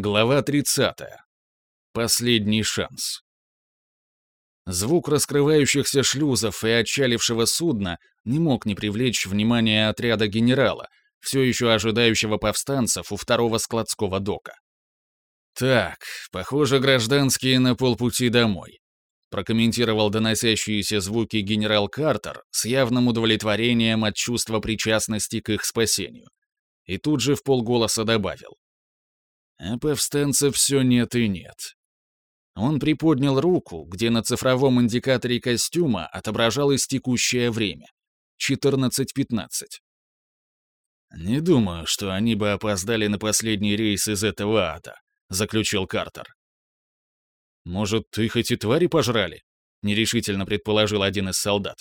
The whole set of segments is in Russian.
Глава 30. Последний шанс. Звук раскрывающихся шлюзов и отчалившего судна не мог не привлечь внимание отряда генерала, все еще ожидающего повстанцев у второго складского дока. «Так, похоже, гражданские на полпути домой», прокомментировал доносящиеся звуки генерал Картер с явным удовлетворением от чувства причастности к их спасению. И тут же в полголоса добавил. А повстанцев все нет и нет. Он приподнял руку, где на цифровом индикаторе костюма отображалось текущее время — 14.15. «Не думаю, что они бы опоздали на последний рейс из этого ада», — заключил Картер. «Может, их эти твари пожрали?» — нерешительно предположил один из солдат.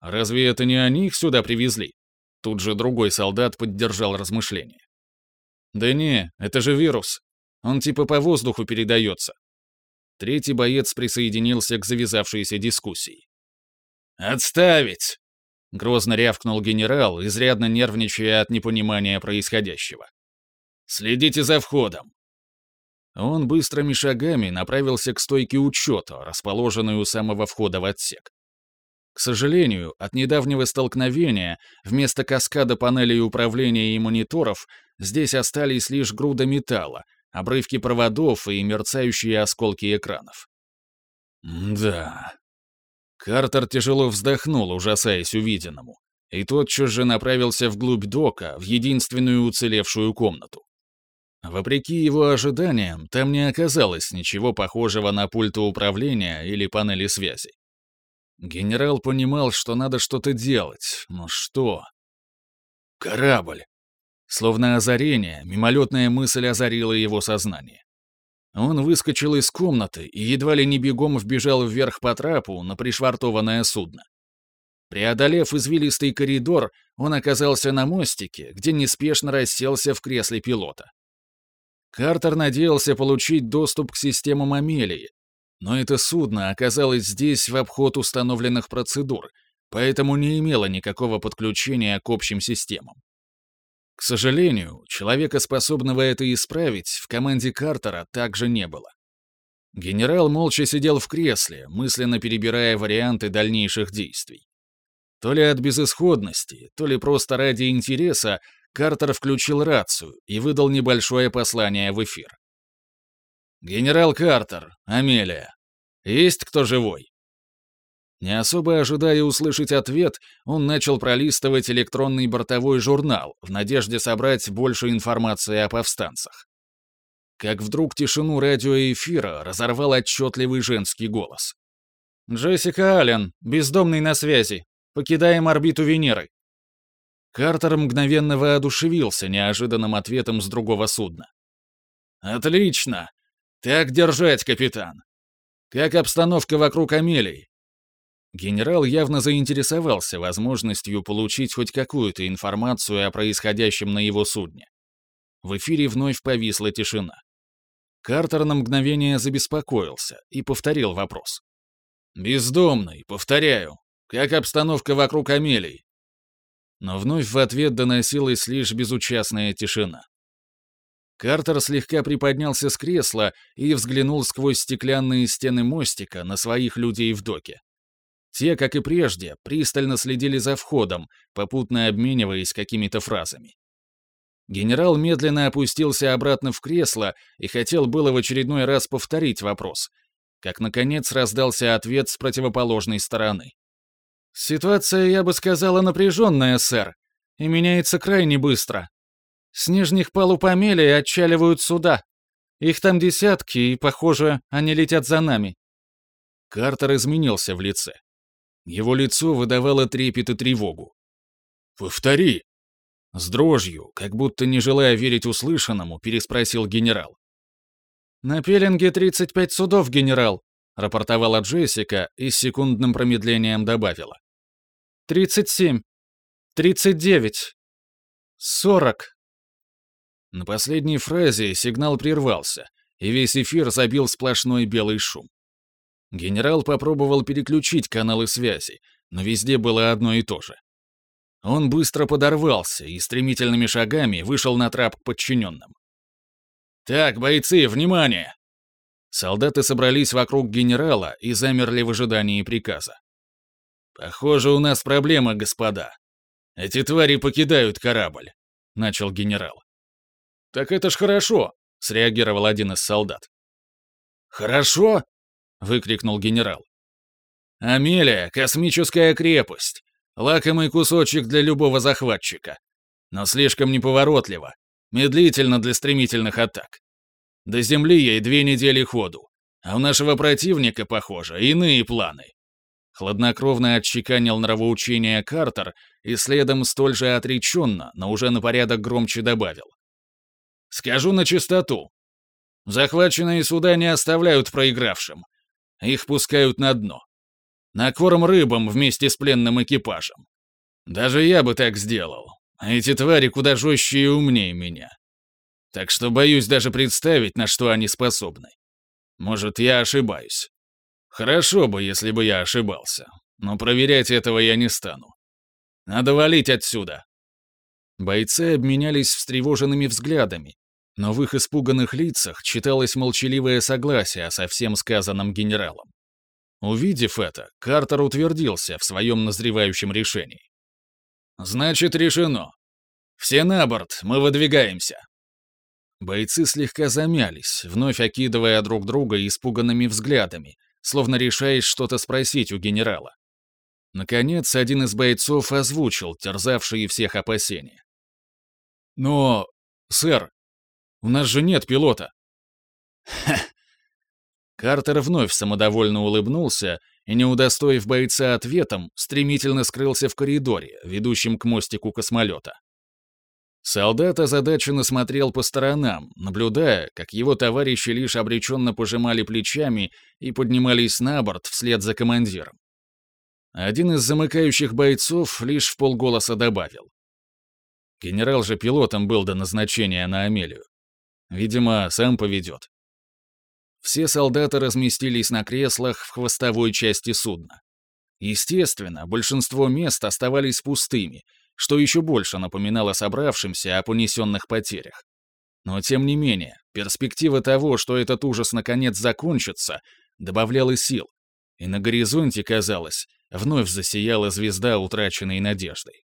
«Разве это не они их сюда привезли?» Тут же другой солдат поддержал размышления. «Да не, это же вирус. Он типа по воздуху передается». Третий боец присоединился к завязавшейся дискуссии. «Отставить!» — грозно рявкнул генерал, изрядно нервничая от непонимания происходящего. «Следите за входом!» Он быстрыми шагами направился к стойке учета, расположенной у самого входа в отсек. К сожалению, от недавнего столкновения вместо каскада панелей управления и мониторов здесь остались лишь груда металла, обрывки проводов и мерцающие осколки экранов. «Да...» Картер тяжело вздохнул, ужасаясь увиденному, и тотчас же направился вглубь дока, в единственную уцелевшую комнату. Вопреки его ожиданиям, там не оказалось ничего похожего на пульт управления или панели связи. Генерал понимал, что надо что-то делать, но что? Корабль. Словно озарение, мимолетная мысль озарила его сознание. Он выскочил из комнаты и едва ли не бегом вбежал вверх по трапу на пришвартованное судно. Преодолев извилистый коридор, он оказался на мостике, где неспешно расселся в кресле пилота. Картер надеялся получить доступ к системам Амелии, но это судно оказалось здесь в обход установленных процедур, поэтому не имело никакого подключения к общим системам. К сожалению, человека, способного это исправить, в команде Картера также не было. Генерал молча сидел в кресле, мысленно перебирая варианты дальнейших действий. То ли от безысходности, то ли просто ради интереса, Картер включил рацию и выдал небольшое послание в эфир. «Генерал Картер, Амелия, есть кто живой?» Не особо ожидая услышать ответ, он начал пролистывать электронный бортовой журнал в надежде собрать больше информации о повстанцах. Как вдруг тишину радиоэфира разорвал отчетливый женский голос. «Джессика Аллен, бездомный на связи. Покидаем орбиту Венеры». Картер мгновенно воодушевился неожиданным ответом с другого судна. «Отлично! Так держать, капитан! Как обстановка вокруг Амелии? Генерал явно заинтересовался возможностью получить хоть какую-то информацию о происходящем на его судне. В эфире вновь повисла тишина. Картер на мгновение забеспокоился и повторил вопрос. «Бездомный, повторяю. Как обстановка вокруг Амелии?» Но вновь в ответ доносилась лишь безучастная тишина. Картер слегка приподнялся с кресла и взглянул сквозь стеклянные стены мостика на своих людей в доке. Те, как и прежде, пристально следили за входом, попутно обмениваясь какими-то фразами. Генерал медленно опустился обратно в кресло и хотел было в очередной раз повторить вопрос, как, наконец, раздался ответ с противоположной стороны. «Ситуация, я бы сказала, напряженная, сэр, и меняется крайне быстро. С нижних палуб Амелии отчаливают суда. Их там десятки, и, похоже, они летят за нами». Картер изменился в лице. Его лицо выдавало трепет и тревогу. «Повтори!» С дрожью, как будто не желая верить услышанному, переспросил генерал. «На пеленге 35 судов, генерал», — рапортовала Джессика и с секундным промедлением добавила. «37. 39. 40». На последней фразе сигнал прервался, и весь эфир забил сплошной белый шум. Генерал попробовал переключить каналы связи, но везде было одно и то же. Он быстро подорвался и стремительными шагами вышел на трап к подчиненным. «Так, бойцы, внимание!» Солдаты собрались вокруг генерала и замерли в ожидании приказа. «Похоже, у нас проблема, господа. Эти твари покидают корабль», — начал генерал. «Так это ж хорошо», — среагировал один из солдат. «Хорошо?» — выкрикнул генерал. «Амелия — космическая крепость. Лакомый кусочек для любого захватчика. Но слишком неповоротливо, медлительно для стремительных атак. До Земли ей две недели ходу, а у нашего противника, похоже, иные планы. Хладнокровно отчеканил нравоучение Картер и следом столь же отреченно, но уже на порядок громче добавил. «Скажу на чистоту. Захваченные суда не оставляют проигравшим. Их пускают на дно. На корм рыбам вместе с пленным экипажем. Даже я бы так сделал. Эти твари куда жестче и умнее меня. Так что боюсь даже представить, на что они способны. Может, я ошибаюсь. Хорошо бы, если бы я ошибался. Но проверять этого я не стану. Надо валить отсюда. Бойцы обменялись встревоженными взглядами, но в их испуганных лицах читалось молчаливое согласие со всем сказанным генералом. Увидев это, Картер утвердился в своем назревающем решении. «Значит, решено. Все на борт, мы выдвигаемся». Бойцы слегка замялись, вновь окидывая друг друга испуганными взглядами, словно решаясь что-то спросить у генерала. Наконец, один из бойцов озвучил терзавшие всех опасения. «Но, сэр, у нас же нет пилота». «Ха!» Картер вновь самодовольно улыбнулся и, не удостоив бойца ответом, стремительно скрылся в коридоре, ведущем к мостику космолета. Солдат озадаченно смотрел по сторонам, наблюдая, как его товарищи лишь обреченно пожимали плечами и поднимались на борт вслед за командиром. Один из замыкающих бойцов лишь в полголоса добавил. Генерал же пилотом был до назначения на Амелию. Видимо, сам поведет. Все солдаты разместились на креслах в хвостовой части судна. Естественно, большинство мест оставались пустыми, что еще больше напоминало собравшимся о понесенных потерях. Но тем не менее, перспектива того, что этот ужас наконец закончится, добавляла сил, и на горизонте, казалось, вновь засияла звезда утраченной надеждой.